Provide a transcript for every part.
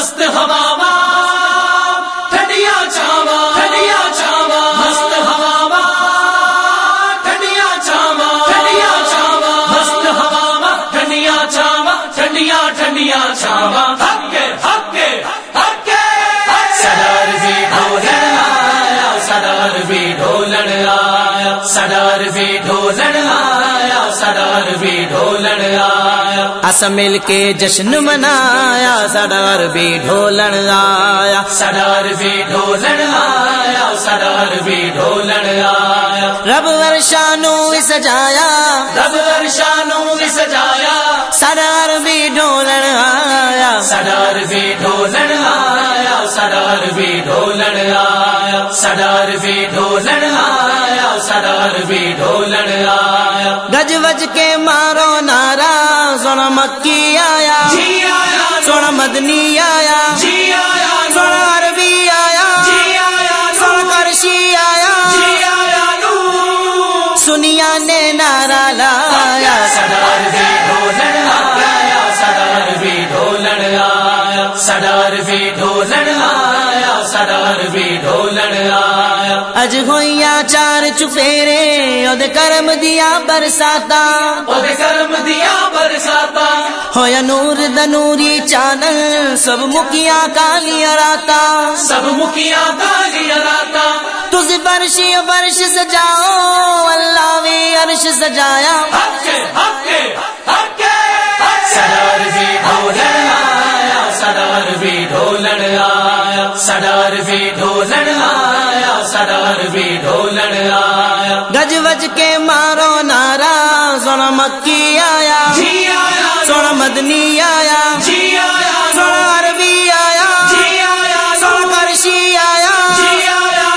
مست ہوا ٹھنڈیا چاوا ٹھنڈیا چاوا مست ہوا ٹھنڈیا چاوا ٹھنڈیا چاوا مست ہوا ٹھنڈیا چاوا ٹھنڈیا ٹھنڈیا چاوا سدار بھی ڈھولن آیا سدار بھی ڈھولن آیا۔ اس مل کے جشن منایا سڈار بھی ڈھولن آیا۔ سدار بھی ڈھولن آیا سدار بھی ڈھولن آیا۔ رب ورشانو سجایا رب ارشانوں بھی سجایا سڈار بھی ڈھولن آیا۔ سدار بھی ڈھولن آیا سدار بھی ڈھولن آیا۔ سدار بھی ڈھولن آیا۔ سدار بھی ڈھولن آیا۔ گج وج کے مارو نارا سونا مکی آیا۔ جی آیا۔ سونا مدنی آیا۔ جی آیا۔ سونا عربی آیا۔ جی آیا۔ سونا کرشی آیا۔ جی آیا۔ سنیا نے نارا لایا۔ سدار بھی ڈھولن آیا۔ سدار بھی ڈھولن آیا۔ سدار بھی ڈھولن آیا۔ سدار بھی ڈھولن آیا۔ اج ہوئیا چار چفیرے اد کرم دیا برساتا۔ کرم دیا برساتا۔ ہویا نور دنوری چانل سب مکیا کالی راتا۔ سب مکھیا کالی راتا۔ تجھ برشی برش سجاؤ اللہ وی عرش سجایا۔ بھی ڈھولن آیا سدار بھی ڈھولن آیا۔ سدار بھی ڈھولن آیا۔ سدار بھی ڈھولن آیا۔ گج وج کے مارو نارا سونا مکی آیا۔ جی آیا۔ سونا مدنی آیا۔ جی آیا۔ سونا عربی آیا۔ جی آیا۔ سونا کرشی آیا۔ جی آیا۔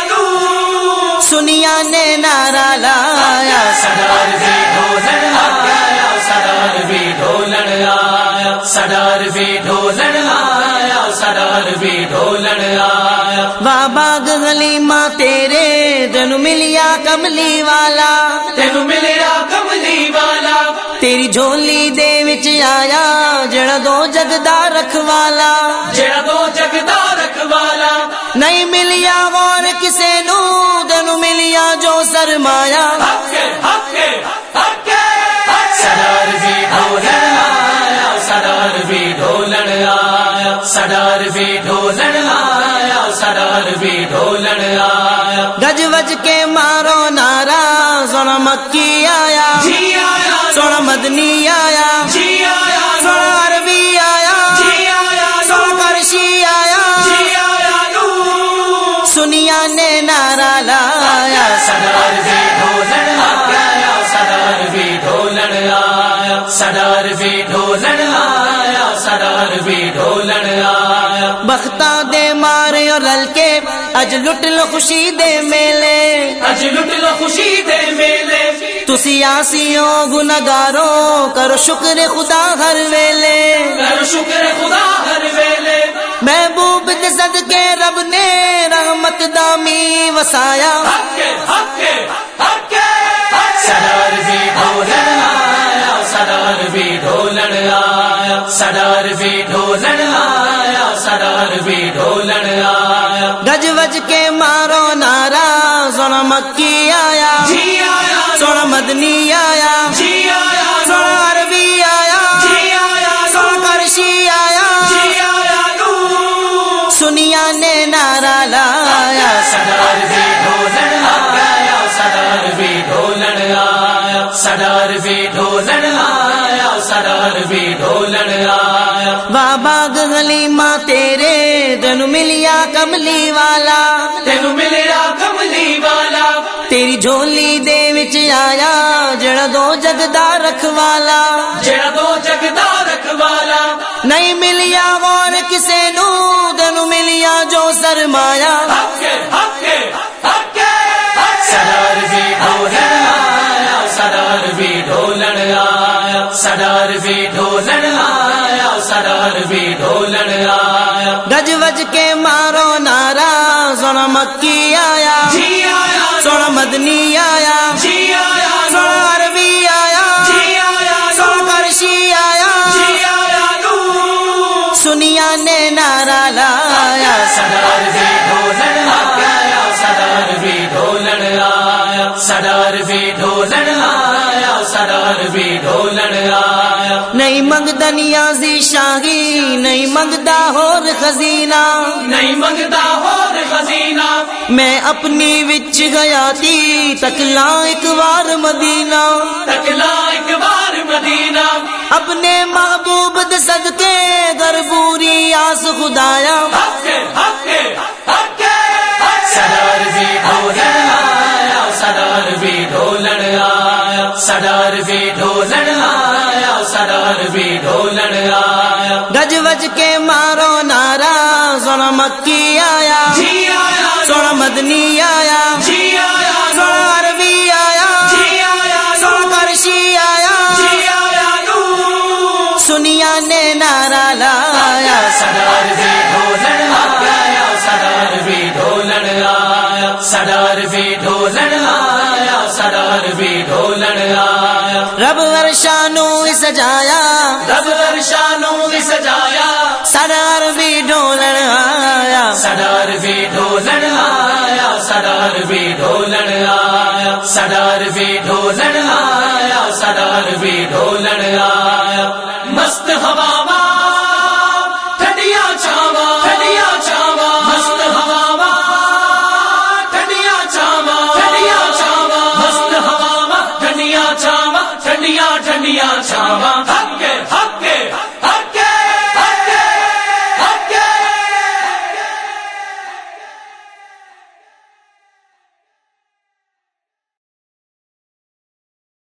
سنیا نے نارا لایا۔ سدار بھی ڈھولن آیا۔ سدار بھی ڈھولن آیا۔ سدار بھی ڈھولن آیا۔ سدار بھی ڈھولن آیا۔ بابا گلی ماں ملیا کملی والا تین ملیا کملی والا تیری جھولی دے وچ آیا جڑا دو جگدا رکھوالا جڑا دو جگدا رکھوالا نہیں ملیا اور کسے نو دن ملیا جو سرمایا سدار بھی ڈھولن آیا سدار بھی ڈھولن آیا سدار بھی ڈھولن آیا سدار بھی ڈھولن آیا۔ گج وج کے مارو نارا سونا مکی آیا۔ جی آیا۔ سونا مدنی آیا۔ جی آیا۔ سونا عربی آیا۔ جی آیا۔ سونا کرشی آیا۔ جی آیا۔ سنیا نے نارا لایا۔ سدار بھی ڈھولن آیا۔ سدار بھی ڈھولن آیا۔ سدار بھی ڈھولن آیا۔ سدار بھی ڈھولن آیا۔ بختا دے مارے اور رل کے اج لٹ لو خوشی دے میلے۔ اج لٹ لو خوشی دے میلے۔ تسی آسیو گنگارو کرو شکر خدا ہر ویلے۔ کر شکر خدا ہر ویلے۔ محبوب دے صدقے رب نے رحمت دامی وسایا۔ سدار بھی ڈھولن آیا سدار بھی ڈھولن آیا سدار بھی ڈھولن آیا۔ سدار بھی ڈھولن آیا۔ گج وج کے مارو نارا سونا مکی آیا۔ جی آیا۔ سونا مدنی آیا۔ جی آیا۔ سونا عربی آیا۔ جی آیا۔ سونا کرشی آیا۔ جی آیا۔ نور سنیا نے نارا لایا۔ سدار بھی ڈھولن آیا۔ سدار بھی ڈھولن آیا۔ سدار بھی ڈھولن آیا۔ سدار بھی ڈھولن آیا۔ بابا گلی ماں تیرے دن ملیا کملی والا تین ملیا کملی والا تیری جھولی دے وچ آیا جڑا دو جگدا رکھوالا جڑا دو جگدا رکھوالا نہیں ملیا اور کسے نو دن ملیا جو سرمایا بھی ڈھولن آیا۔ گج وج کے مارو نارا سونا مکی آیا۔ جی آیا۔ سونا مدنی آیا۔ جی آیا۔ سونا عربی آیا۔ جی آیا۔ سونا کرشی آیا۔ جی آیا۔ نور دنیا نے نعرہ لایا۔ سدار بھی ڈھولن آیا۔ سدار بھی ڈھولن آیا۔ سدار بھی ڈھولن آیا۔ سدار بھی ڈھولن آیا نہیں منگتا نیازی شاہی نہیں منگتا ہور خزینہ۔ نہیں منگتا ہور خزینہ۔ میں اپنی وچ گیا تھی تکلا ایک بار مدینہ۔ تکلا ایک بار مدینہ۔ اپنے محبوب دے صدقے گر بوری آس خدایا۔ حق حق حق سدار بھی ڈھولن آیا سدار بھی ڈھولن آیا سدار بھی ڈھولن آیا سدار بھی ڈھولن آیا۔ گج وج کے مارو نارا سونا مکی آیا۔ جی آیا۔ سونا مدنی آیا۔ جی آیا۔ سونا عربی آیا۔ جی آیا۔ سونا کرشی آیا۔ جی آیا۔ سنیا نے نارا لایا۔ سدار بھی ڈھولن آیا۔ سدار بھی ڈھولن آیا۔ سدار بھی ڈھولن آیا۔ سدار بھی ڈھولن آیا رب ورشانو سجایا رب ارشانوں نے سجایا سرار بھی ڈولن آیا۔ سدار بھی ڈھولن آیا۔ سدار بھی ڈھولن آیا۔ سدار بھی ڈھولن آیا۔ سدار بھی ڈھولن آیا۔ مست ہوا ہوا